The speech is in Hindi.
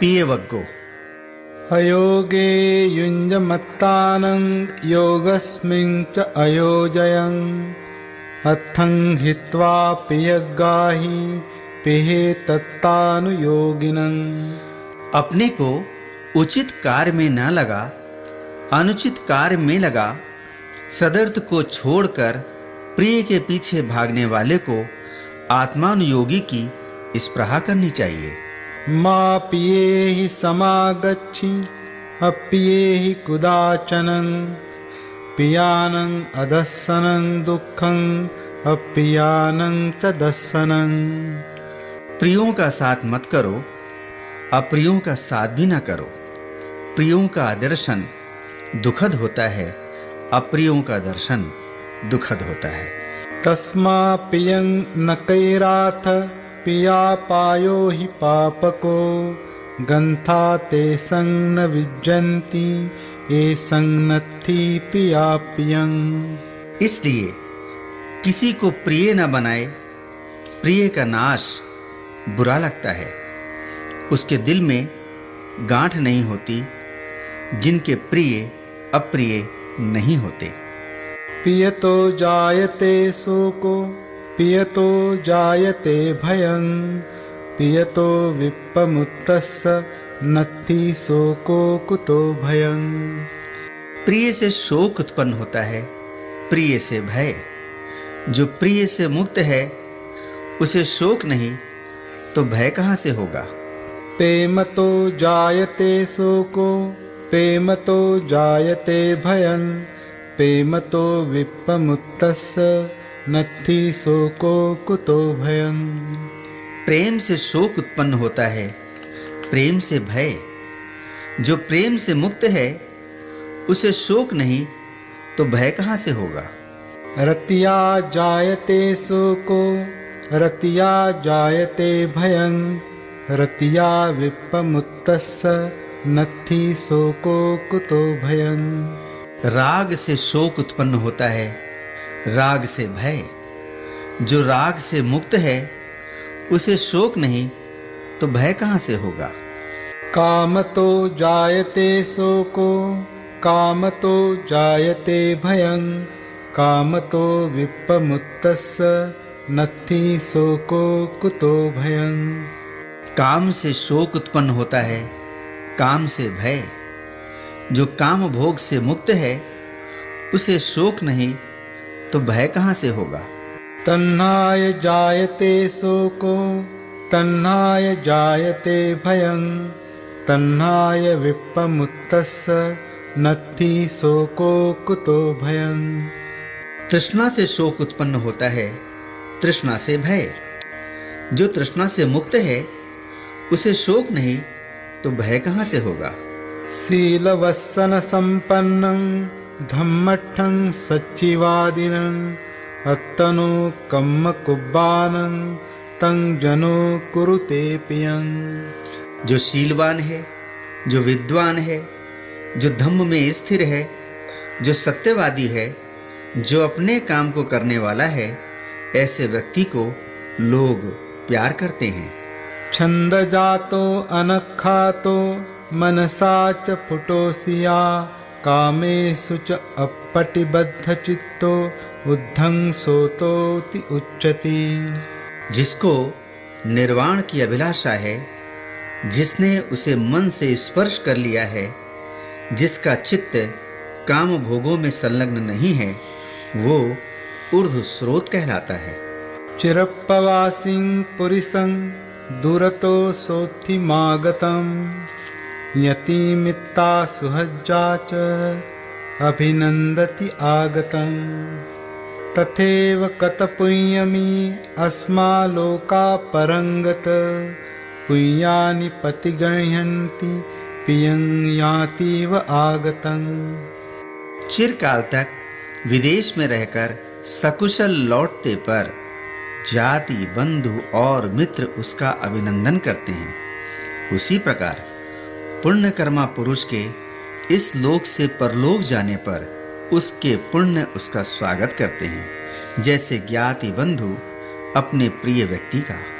पियवग्गो। अयोगे युञ्जमत्तानं योगस्मिन् च अयोजयन्। अथं हित्वा पियगाहि पिहे तत्तानुयोगिनम्। अपने को उचित कार्य में न लगा अनुचित कार्य में लगा सदर्थ को छोड़कर प्रिय के पीछे भागने वाले को आत्मानुयोगी की स्प्रहा करनी चाहिए। मा पिये हि समागच्छि अप्रिये हि कुदाचनं पियानं अदस्सनं दुःखं अप्रियानं च दस्सनं प्रियों का साथ मत करो अप्रियों का साथ भी न करो। प्रियों का दर्शन दुखद होता है अप्रियों का दर्शन दुखद होता है। तस्मा पियं न कैराथ पिया पायो हि पापको गन्था ते संग न विजन्ति ये संगनत्थि पिया पियं। इसलिए किसी को प्रिय न बनाए प्रिय का नाश बुरा लगता है। उसके दिल में गांठ नहीं होती जिनके प्रिय अप्रिय नहीं होते। पियतो जायते शोको पियतो जायते भयं पियतो विप्पमुत्तस्य नत्थि शोको कुतो भयं। प्रिय से शोक उत्पन्न होता है प्रिय से भय। जो प्रिय से मुक्त है उसे शोक नहीं तो भय कहाँ से होगा? प्रेमतो जायते शोको प्रेमतो जायते भयं प्रेमतो विप्पमुत्तस्य नत्थि शोको कुतो भयं। प्रेम से शोक उत्पन्न होता है प्रेम से भय। जो प्रेम से मुक्त है उसे शोक नहीं तो भय कहाँ से होगा? रतिया जायते शोको रतिया जायते भयं। रतिया विप्पमुत्तस्य नत्थि शोको कुतो भयं। राग से शोक उत्पन्न होता है राग से भय। जो राग से मुक्त है उसे शोक नहीं तो भय कहाँ से होगा? काम तो जायते शोको काम तो जायते भयं कामतो विप्पमुत्तस्य नत्थि शोको कुतो भयं। काम से शोक उत्पन्न होता है काम से भय। जो काम भोग से मुक्त है उसे शोक नहीं तो भय कहाँ से होगा? तन्नाय जायते शोको तन्नाय जायते भयं तन्नाय विप्पमुत्तस्य नत्थि शोको कुतो भयं। तृष्णा से शोक उत्पन्न होता है तृष्णा से भय। जो तृष्णा से मुक्त है उसे शोक नहीं तो भय कहाँ से होगा? शीलवत्सन सम्पन्नं धम्मठं सच्चिवादिनं अत्तनो कम्मकुब्बानं तं जनो कुरुते पियं। जो शीलवान है जो विद्वान है जो धम्म में स्थिर है जो सत्यवादी है जो अपने काम को करने वाला है ऐसे व्यक्ति को लोग प्यार करते हैं। छंद जातो अनखातो मनसा च फुटोसिया कामेषु च अपटिबद्धचित्तो उद्धं सोतोति उच्चति जिसको निर्वाण की अभिलाषा है जिसने उसे मन से स्पर्श कर लिया है जिसका चित्त काम भोगों में संलग्न नहीं है वो ऊर्ध्व स्रोत कहलाता है। चिरप्पवासिं पुरिसं दुरतो सोत्थिमागतं यतिमित्ता सुहज्जा च अभिनन्दति आगतं तथैव कतपुण्यमी अस्मा लोका परङ्गत पुण्यानि पतिगृह्णन्ति पियं यातीव आगतं चिरकाल तक विदेश में रहकर सकुशल लौटते पर जाति, बंधु और मित्र उसका अभिनंदन करते हैं। उसी प्रकार पुण्य कर्मा पुरुष के इस लोक से परलोक जाने पर उसके पुण्य उसका स्वागत करते हैं। जैसे ज्ञाति बंधु अपने प्रिय व्यक्ति का।